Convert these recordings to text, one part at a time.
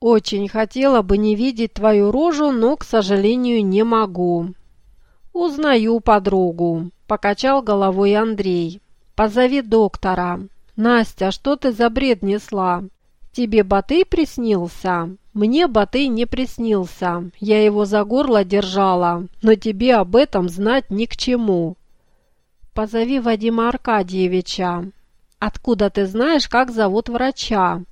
Очень хотела бы не видеть твою рожу, но, к сожалению, не могу. Узнаю подругу, покачал головой Андрей. Позови доктора. Настя, что ты за бред несла? Тебе Батый приснился? Мне Батый не приснился. Я его за горло держала, но тебе об этом знать ни к чему. Позови Вадима Аркадьевича. Откуда ты знаешь, как зовут врача?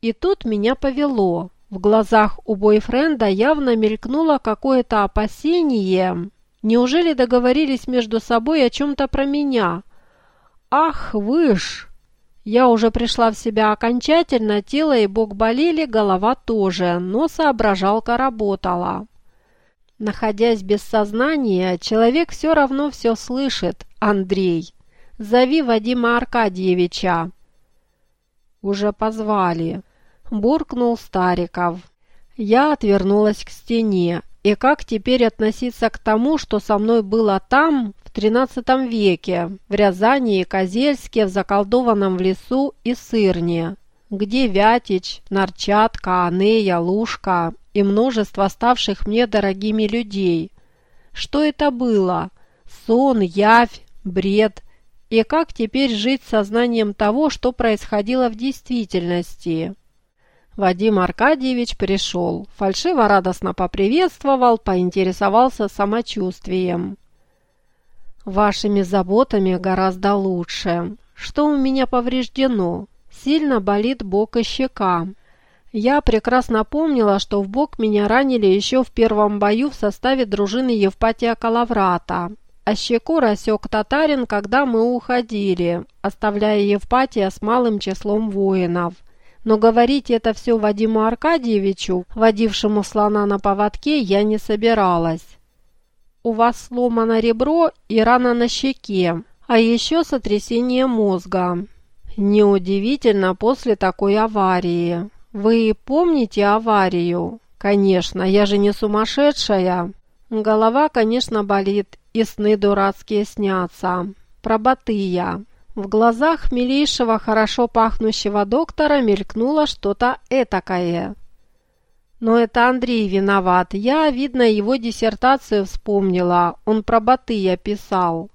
И тут меня повело. В глазах у бойфренда явно мелькнуло какое-то опасение. Неужели договорились между собой о чем-то про меня? Ах, выш! Я уже пришла в себя окончательно, тело и бок болели, голова тоже, но соображалка работала. Находясь без сознания, человек все равно все слышит. Андрей, зови Вадима Аркадьевича. Уже позвали буркнул Стариков. Я отвернулась к стене. И как теперь относиться к тому, что со мной было там, в XIII веке, в Рязани и Козельске, в заколдованном лесу и Сырне, где Вятич, Нарчатка, Анея, Лушка и множество ставших мне дорогими людей? Что это было? Сон, явь, бред? И как теперь жить сознанием того, что происходило в действительности?» Вадим Аркадьевич пришел, фальшиво-радостно поприветствовал, поинтересовался самочувствием. «Вашими заботами гораздо лучше. Что у меня повреждено? Сильно болит бок и щека. Я прекрасно помнила, что в бок меня ранили еще в первом бою в составе дружины Евпатия Калаврата, а щеку рассек татарин, когда мы уходили, оставляя Евпатия с малым числом воинов – но говорить это все Вадиму Аркадьевичу, водившему слона на поводке, я не собиралась. «У вас сломано ребро и рана на щеке, а еще сотрясение мозга. Неудивительно после такой аварии. Вы помните аварию? Конечно, я же не сумасшедшая. Голова, конечно, болит, и сны дурацкие снятся. Про Батыя. В глазах милейшего, хорошо пахнущего доктора мелькнуло что-то этакое. Но это Андрей виноват. Я, видно, его диссертацию вспомнила. Он про Батыя писал.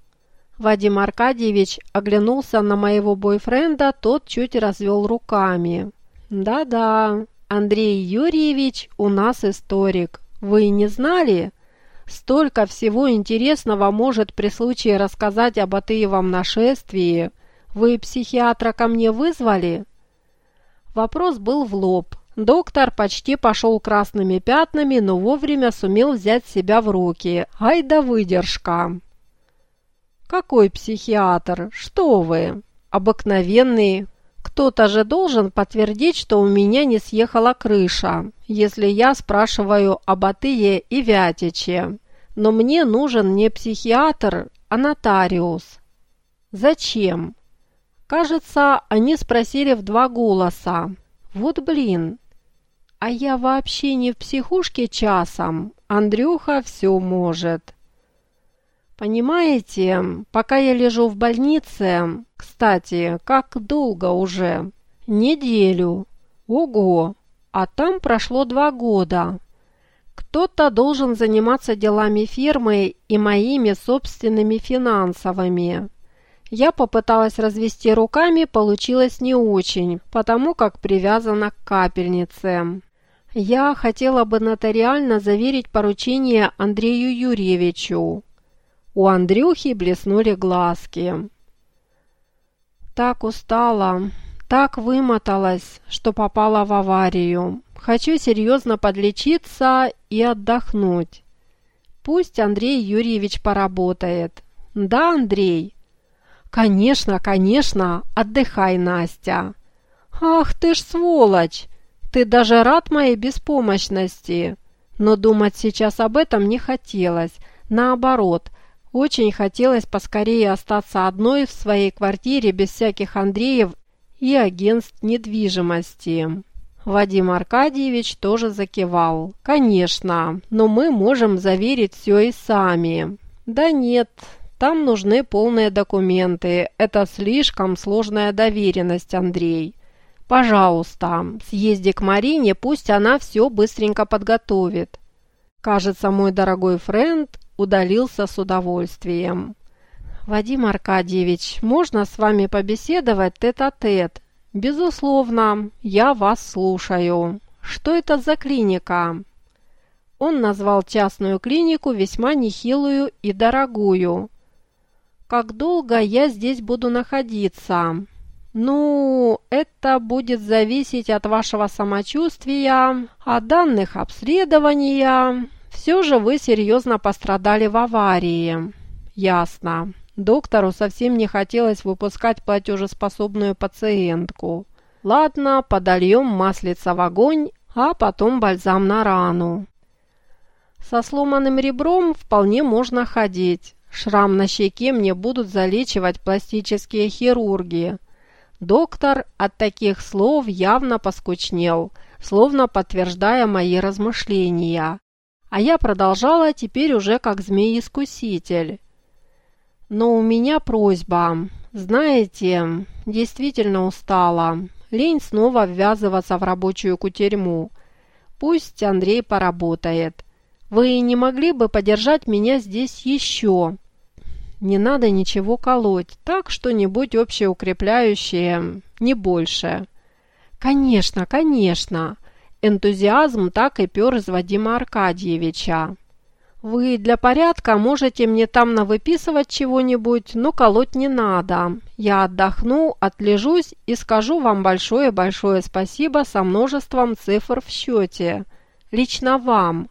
Вадим Аркадьевич оглянулся на моего бойфренда, тот чуть развел руками. «Да-да, Андрей Юрьевич у нас историк. Вы не знали?» Столько всего интересного может при случае рассказать об Атыевом нашествии. Вы психиатра ко мне вызвали?» Вопрос был в лоб. Доктор почти пошел красными пятнами, но вовремя сумел взять себя в руки. Ай да выдержка! «Какой психиатр? Что вы? Обыкновенный. Кто-то же должен подтвердить, что у меня не съехала крыша, если я спрашиваю об Атые и Вятиче. Но мне нужен не психиатр, а нотариус. Зачем? Кажется, они спросили в два голоса. Вот блин. А я вообще не в психушке часом. Андрюха все может. Понимаете, пока я лежу в больнице... Кстати, как долго уже? Неделю. Ого! А там прошло два года. Кто-то должен заниматься делами фирмы и моими собственными финансовыми. Я попыталась развести руками, получилось не очень, потому как привязана к капельнице. Я хотела бы нотариально заверить поручение Андрею Юрьевичу. У Андрюхи блеснули глазки. Так устала, так вымоталась, что попала в аварию. Хочу серьезно подлечиться и отдохнуть. Пусть Андрей Юрьевич поработает. Да, Андрей? Конечно, конечно, отдыхай, Настя. Ах ты ж сволочь! Ты даже рад моей беспомощности. Но думать сейчас об этом не хотелось. Наоборот, очень хотелось поскорее остаться одной в своей квартире без всяких Андреев и агентств недвижимости. Вадим Аркадьевич тоже закивал. «Конечно, но мы можем заверить все и сами». «Да нет, там нужны полные документы. Это слишком сложная доверенность, Андрей. Пожалуйста, съезди к Марине, пусть она все быстренько подготовит. Кажется, мой дорогой френд удалился с удовольствием. «Вадим Аркадьевич, можно с вами побеседовать тет-а-тет?» -тет? «Безусловно, я вас слушаю. Что это за клиника?» Он назвал частную клинику весьма нехилую и дорогую. «Как долго я здесь буду находиться?» «Ну, это будет зависеть от вашего самочувствия, от данных обследования. Все же вы серьезно пострадали в аварии». «Ясно. Доктору совсем не хотелось выпускать платежеспособную пациентку. Ладно, подольем маслица в огонь, а потом бальзам на рану. Со сломанным ребром вполне можно ходить. Шрам на щеке мне будут залечивать пластические хирурги. Доктор от таких слов явно поскучнел, словно подтверждая мои размышления. А я продолжала теперь уже как змей-искуситель. Но у меня просьба. Знаете, действительно устала. Лень снова ввязываться в рабочую кутерьму. Пусть Андрей поработает. Вы не могли бы подержать меня здесь еще? Не надо ничего колоть, так что-нибудь общеукрепляющее, не больше. Конечно, конечно. Энтузиазм так и пер из Вадима Аркадьевича. «Вы для порядка можете мне там навыписывать чего-нибудь, но колоть не надо. Я отдохну, отлежусь и скажу вам большое-большое спасибо со множеством цифр в счете. Лично вам».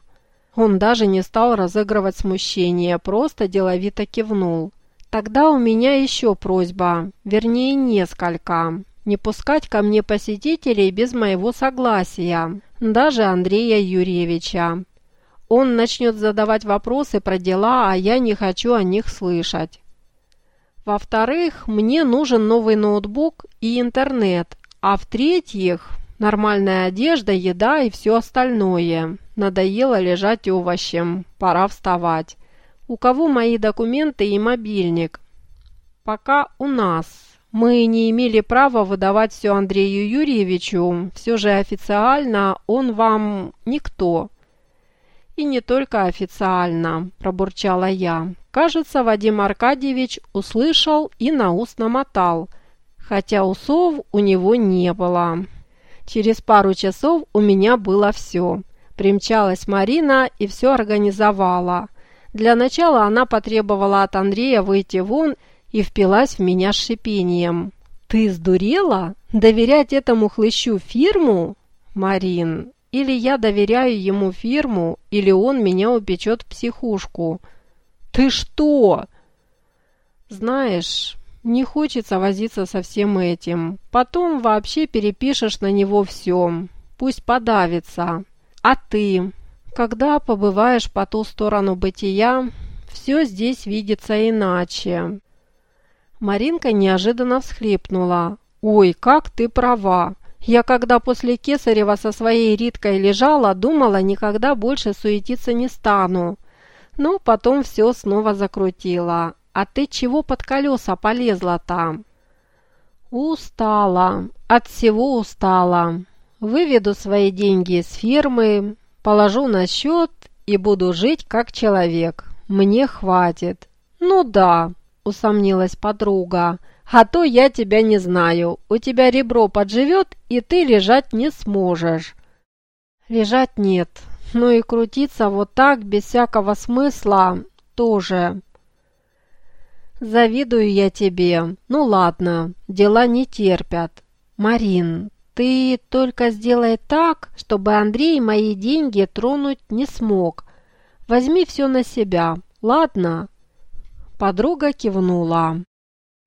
Он даже не стал разыгрывать смущение, просто деловито кивнул. «Тогда у меня еще просьба, вернее несколько. Не пускать ко мне посетителей без моего согласия, даже Андрея Юрьевича. Он начнет задавать вопросы про дела, а я не хочу о них слышать. Во-вторых, мне нужен новый ноутбук и интернет. А в-третьих, нормальная одежда, еда и все остальное. Надоело лежать овощем. Пора вставать. У кого мои документы и мобильник? Пока у нас. Мы не имели права выдавать все Андрею Юрьевичу. Все же официально он вам никто. «И не только официально», – пробурчала я. Кажется, Вадим Аркадьевич услышал и на ус намотал, хотя усов у него не было. Через пару часов у меня было все. Примчалась Марина и все организовала. Для начала она потребовала от Андрея выйти вон и впилась в меня шипением. «Ты сдурела? Доверять этому хлыщу фирму?» «Марин, или я доверяю ему фирму, или он меня упечет в психушку. Ты что? Знаешь, не хочется возиться со всем этим. Потом вообще перепишешь на него все. Пусть подавится. А ты? Когда побываешь по ту сторону бытия, все здесь видится иначе. Маринка неожиданно всхлипнула. «Ой, как ты права! Я когда после Кесарева со своей Риткой лежала, думала, никогда больше суетиться не стану. Но потом все снова закрутила. А ты чего под колеса полезла там? Устала. От всего устала. Выведу свои деньги из фирмы, положу на счет и буду жить как человек. Мне хватит. Ну да, усомнилась подруга. А то я тебя не знаю. У тебя ребро подживет, и ты лежать не сможешь». «Лежать нет. Ну и крутиться вот так, без всякого смысла, тоже». «Завидую я тебе. Ну ладно, дела не терпят. Марин, ты только сделай так, чтобы Андрей мои деньги тронуть не смог. Возьми все на себя, ладно?» Подруга кивнула.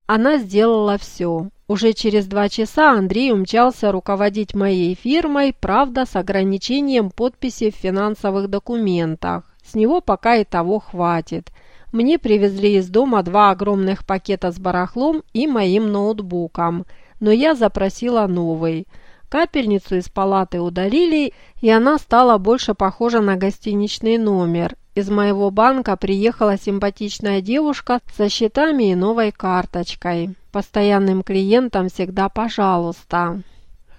Она сделала все. Уже через два часа Андрей умчался руководить моей фирмой, правда, с ограничением подписи в финансовых документах. С него пока и того хватит. Мне привезли из дома два огромных пакета с барахлом и моим ноутбуком, но я запросила новый. Капельницу из палаты удалили, и она стала больше похожа на гостиничный номер. Из моего банка приехала симпатичная девушка со счетами и новой карточкой. Постоянным клиентам всегда пожалуйста.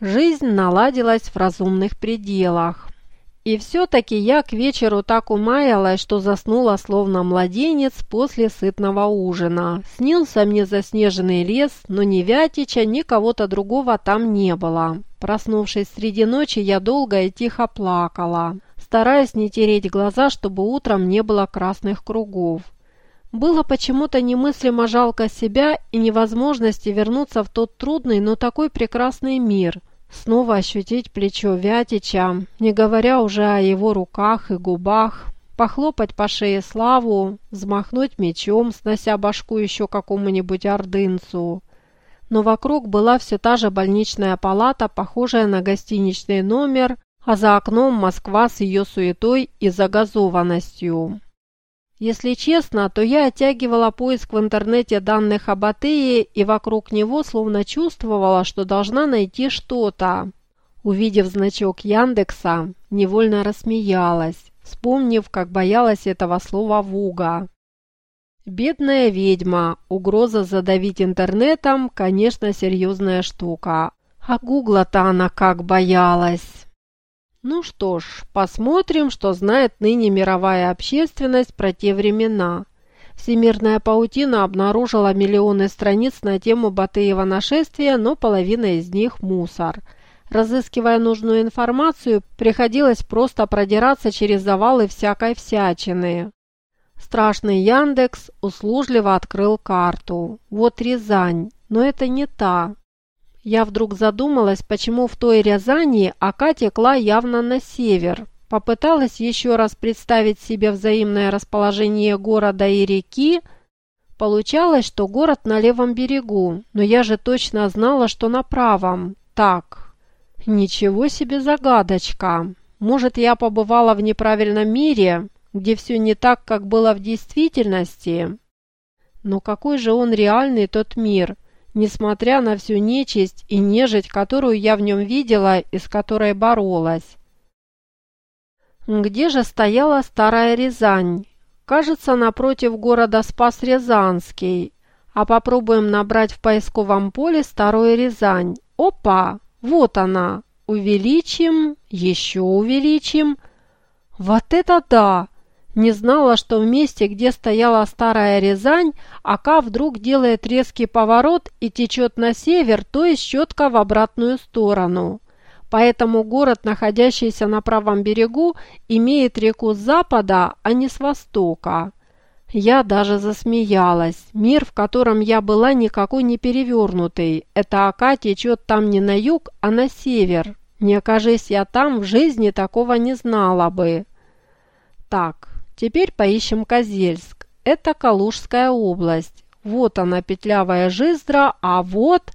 жизнь наладилась в разумных пределах. И все-таки я к вечеру так умаялась, что заснула словно младенец после сытного ужина. Снился мне заснеженный лес, но ни Вятича, ни кого-то другого там не было. Проснувшись среди ночи, я долго и тихо плакала, стараясь не тереть глаза, чтобы утром не было красных кругов. Было почему-то немыслимо жалко себя и невозможности вернуться в тот трудный, но такой прекрасный мир. Снова ощутить плечо Вятича, не говоря уже о его руках и губах, похлопать по шее Славу, взмахнуть мечом, снося башку еще какому-нибудь ордынцу. Но вокруг была все та же больничная палата, похожая на гостиничный номер, а за окном Москва с ее суетой и загазованностью. Если честно, то я оттягивала поиск в интернете данных об Атее и вокруг него словно чувствовала, что должна найти что-то. Увидев значок Яндекса, невольно рассмеялась, вспомнив, как боялась этого слова Вуга. Бедная ведьма, угроза задавить интернетом, конечно, серьезная штука. А Гугла-то она как боялась. Ну что ж, посмотрим, что знает ныне мировая общественность про те времена. Всемирная паутина обнаружила миллионы страниц на тему Батыева нашествия, но половина из них – мусор. Разыскивая нужную информацию, приходилось просто продираться через завалы всякой всячины. Страшный Яндекс услужливо открыл карту. Вот Рязань, но это не та. Я вдруг задумалась, почему в той Рязани Ака текла явно на север. Попыталась еще раз представить себе взаимное расположение города и реки. Получалось, что город на левом берегу, но я же точно знала, что на правом. Так, ничего себе загадочка. Может, я побывала в неправильном мире, где все не так, как было в действительности? Но какой же он реальный тот мир – несмотря на всю нечисть и нежить, которую я в нем видела и с которой боролась. Где же стояла старая Рязань? Кажется, напротив города Спас-Рязанский. А попробуем набрать в поисковом поле старую Рязань. Опа! Вот она! Увеличим, еще увеличим. Вот это да! Не знала, что в месте, где стояла старая Рязань, Ака вдруг делает резкий поворот и течет на север, то есть четко в обратную сторону. Поэтому город, находящийся на правом берегу, имеет реку с запада, а не с востока. Я даже засмеялась. Мир, в котором я была, никакой не перевернутый. Это Ака течет там не на юг, а на север. Не окажись я там, в жизни такого не знала бы. Так, Теперь поищем Козельск. Это Калужская область. Вот она, петлявая жиздра, а вот...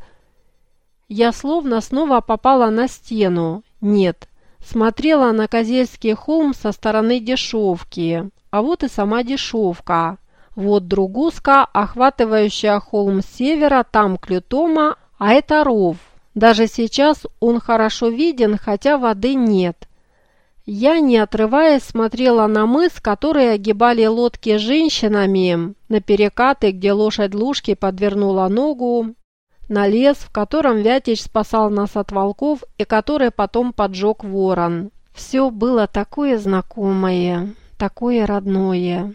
Я словно снова попала на стену. Нет, смотрела на Козельский холм со стороны дешевки. А вот и сама дешевка. Вот Другуска, охватывающая холм с севера, там Клютома, а это ров. Даже сейчас он хорошо виден, хотя воды нет. Я, не отрываясь, смотрела на мыс, которые огибали лодки с женщинами, на перекаты, где лошадь Лужки подвернула ногу, на лес, в котором Вятич спасал нас от волков и который потом поджег ворон. Все было такое знакомое, такое родное.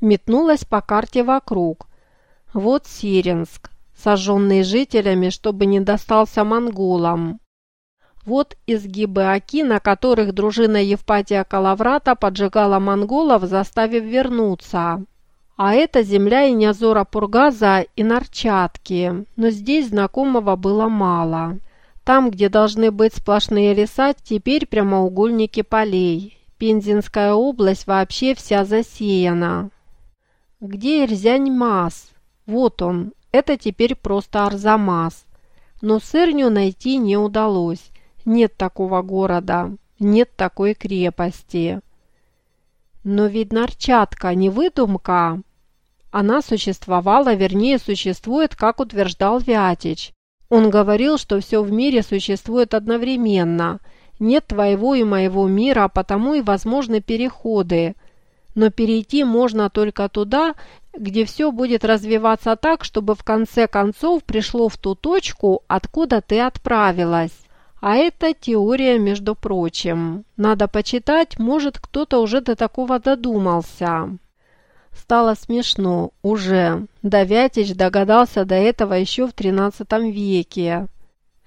Метнулась по карте вокруг. Вот Сиренск, сожженный жителями, чтобы не достался монголам. Вот изгибы Аки, на которых дружина Евпатия Калаврата поджигала монголов, заставив вернуться. А это земля и Инязора Пургаза и Нарчатки, но здесь знакомого было мало. Там, где должны быть сплошные леса, теперь прямоугольники полей. Пензенская область вообще вся засеяна. Где Ирзянь-Мас? Вот он, это теперь просто Арзамас. Но сырню найти не удалось. Нет такого города, нет такой крепости. Но ведь Нарчатка не выдумка. Она существовала, вернее, существует, как утверждал Вятич. Он говорил, что все в мире существует одновременно. Нет твоего и моего мира, а потому и возможны переходы. Но перейти можно только туда, где все будет развиваться так, чтобы в конце концов пришло в ту точку, откуда ты отправилась. А это теория, между прочим. Надо почитать, может, кто-то уже до такого додумался. Стало смешно уже. Давятич догадался до этого еще в XIII веке.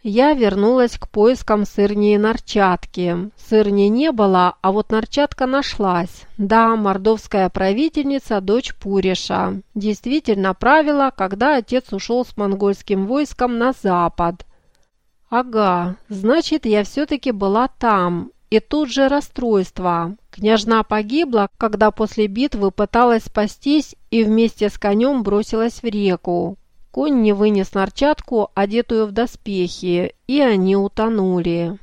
Я вернулась к поискам сырни и нарчатки. Сырни не было, а вот нарчатка нашлась. Да, мордовская правительница, дочь Пуриша. Действительно правила, когда отец ушел с монгольским войском на запад. Ага, значит, я все-таки была там. И тут же расстройство. Княжна погибла, когда после битвы пыталась спастись и вместе с конем бросилась в реку. Конь не вынес нарчатку, одетую в доспехи, и они утонули.